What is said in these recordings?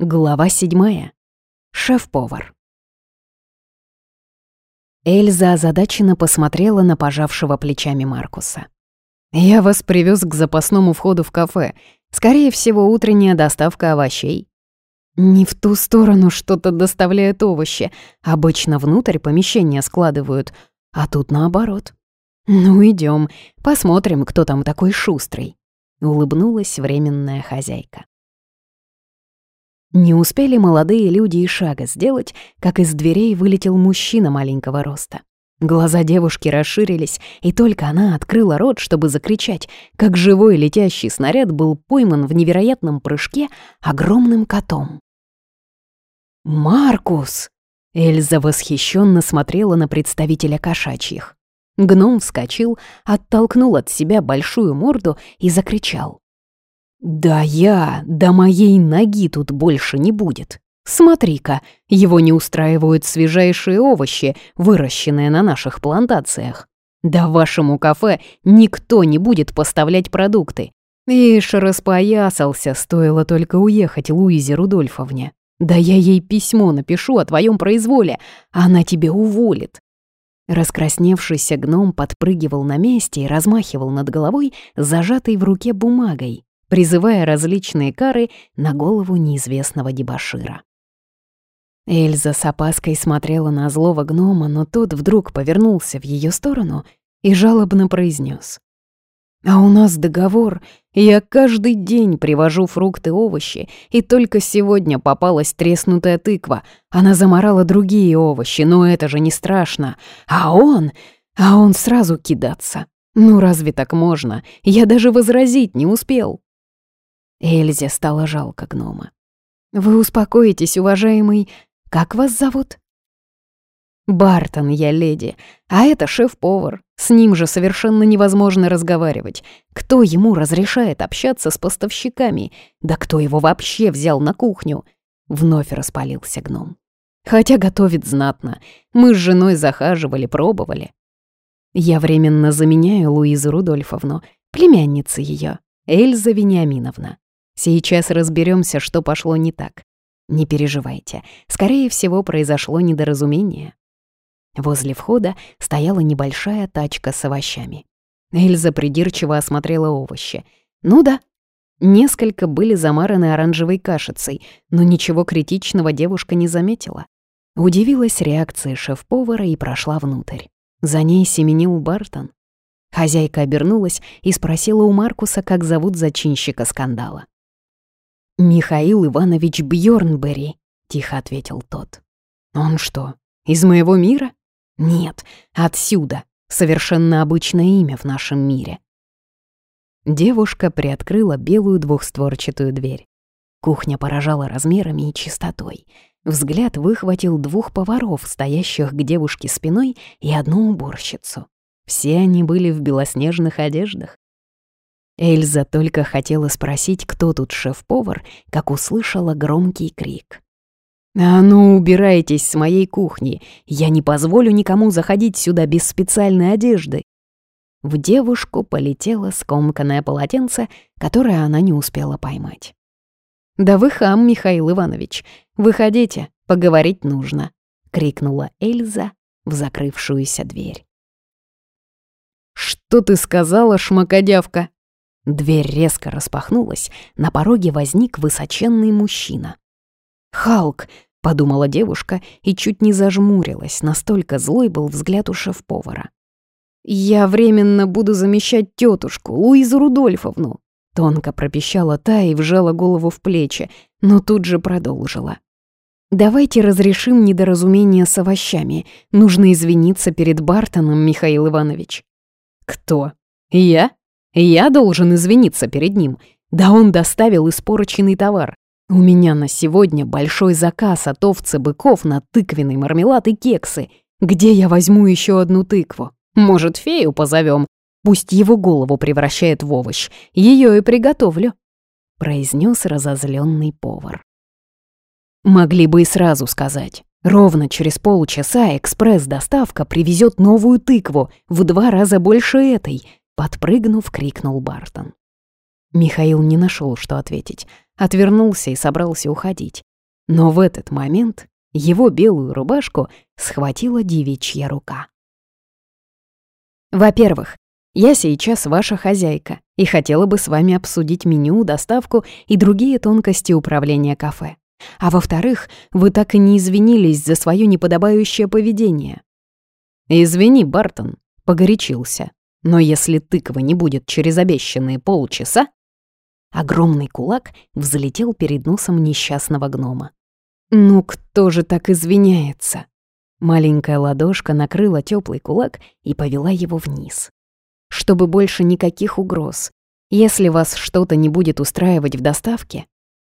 Глава седьмая. Шеф-повар. Эльза озадаченно посмотрела на пожавшего плечами Маркуса. «Я вас привез к запасному входу в кафе. Скорее всего, утренняя доставка овощей». «Не в ту сторону что-то доставляют овощи. Обычно внутрь помещения складывают, а тут наоборот». «Ну, идем, посмотрим, кто там такой шустрый», — улыбнулась временная хозяйка. Не успели молодые люди и шага сделать, как из дверей вылетел мужчина маленького роста. Глаза девушки расширились, и только она открыла рот, чтобы закричать, как живой летящий снаряд был пойман в невероятном прыжке огромным котом. «Маркус!» — Эльза восхищенно смотрела на представителя кошачьих. Гном вскочил, оттолкнул от себя большую морду и закричал. «Да я, до моей ноги тут больше не будет. Смотри-ка, его не устраивают свежайшие овощи, выращенные на наших плантациях. Да вашему кафе никто не будет поставлять продукты. Ишь, распоясался, стоило только уехать Луизе Рудольфовне. Да я ей письмо напишу о твоем произволе, она тебе уволит». Раскрасневшийся гном подпрыгивал на месте и размахивал над головой, зажатой в руке бумагой призывая различные кары на голову неизвестного дебошира. Эльза с опаской смотрела на злого гнома, но тот вдруг повернулся в ее сторону и жалобно произнес: «А у нас договор, я каждый день привожу фрукты, овощи, и только сегодня попалась треснутая тыква. Она заморала другие овощи, но это же не страшно. А он... А он сразу кидаться. Ну разве так можно? Я даже возразить не успел». Эльзе стало жалко гнома. «Вы успокоитесь, уважаемый. Как вас зовут?» «Бартон я, леди, а это шеф-повар. С ним же совершенно невозможно разговаривать. Кто ему разрешает общаться с поставщиками? Да кто его вообще взял на кухню?» Вновь распалился гном. «Хотя готовит знатно. Мы с женой захаживали, пробовали. Я временно заменяю Луизу Рудольфовну, племянница ее, Эльза Вениаминовна. Сейчас разберемся, что пошло не так. Не переживайте, скорее всего, произошло недоразумение. Возле входа стояла небольшая тачка с овощами. Эльза придирчиво осмотрела овощи. Ну да, несколько были замараны оранжевой кашицей, но ничего критичного девушка не заметила. Удивилась реакции шеф-повара и прошла внутрь. За ней семенил Бартон. Хозяйка обернулась и спросила у Маркуса, как зовут зачинщика скандала. «Михаил Иванович Бьорнбери», — тихо ответил тот. «Он что, из моего мира?» «Нет, отсюда. Совершенно обычное имя в нашем мире». Девушка приоткрыла белую двухстворчатую дверь. Кухня поражала размерами и чистотой. Взгляд выхватил двух поваров, стоящих к девушке спиной, и одну уборщицу. Все они были в белоснежных одеждах. Эльза только хотела спросить, кто тут шеф-повар, как услышала громкий крик. «А ну, убирайтесь с моей кухни! Я не позволю никому заходить сюда без специальной одежды!» В девушку полетело скомканное полотенце, которое она не успела поймать. «Да вы хам, Михаил Иванович! Выходите, поговорить нужно!» — крикнула Эльза в закрывшуюся дверь. «Что ты сказала, шмакодявка?» Дверь резко распахнулась, на пороге возник высоченный мужчина. «Халк!» — подумала девушка и чуть не зажмурилась, настолько злой был взгляд у шеф-повара. «Я временно буду замещать тетушку, Луизу Рудольфовну!» Тонко пропищала та и вжала голову в плечи, но тут же продолжила. «Давайте разрешим недоразумение с овощами. Нужно извиниться перед Бартоном, Михаил Иванович». «Кто? Я?» Я должен извиниться перед ним. Да он доставил испорченный товар. У меня на сегодня большой заказ от овцы быков на тыквенный мармелад и кексы. Где я возьму еще одну тыкву? Может, фею позовем? Пусть его голову превращает в овощ. Ее и приготовлю», — произнес разозленный повар. Могли бы и сразу сказать. Ровно через полчаса экспресс-доставка привезет новую тыкву в два раза больше этой, Подпрыгнув, крикнул Бартон. Михаил не нашел, что ответить. отвернулся и собрался уходить. Но в этот момент его белую рубашку схватила девичья рука. «Во-первых, я сейчас ваша хозяйка и хотела бы с вами обсудить меню, доставку и другие тонкости управления кафе. А во-вторых, вы так и не извинились за свое неподобающее поведение». «Извини, Бартон», — погорячился. «Но если тыква не будет через обещанные полчаса...» Огромный кулак взлетел перед носом несчастного гнома. «Ну кто же так извиняется?» Маленькая ладошка накрыла теплый кулак и повела его вниз. «Чтобы больше никаких угроз. Если вас что-то не будет устраивать в доставке...»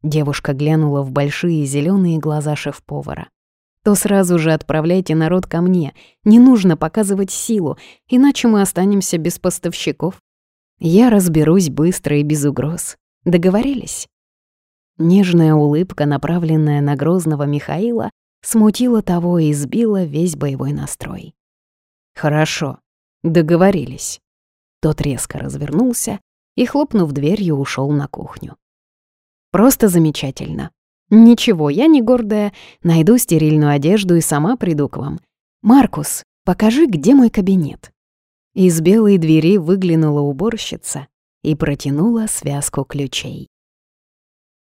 Девушка глянула в большие зеленые глаза шеф-повара. «То сразу же отправляйте народ ко мне. Не нужно показывать силу, иначе мы останемся без поставщиков. Я разберусь быстро и без угроз. Договорились?» Нежная улыбка, направленная на грозного Михаила, смутила того и сбила весь боевой настрой. «Хорошо, договорились». Тот резко развернулся и, хлопнув дверью, ушел на кухню. «Просто замечательно. Ничего, я не гордая, найду стерильную одежду и сама приду к вам. Маркус, покажи, где мой кабинет». Из белой двери выглянула уборщица и протянула связку ключей.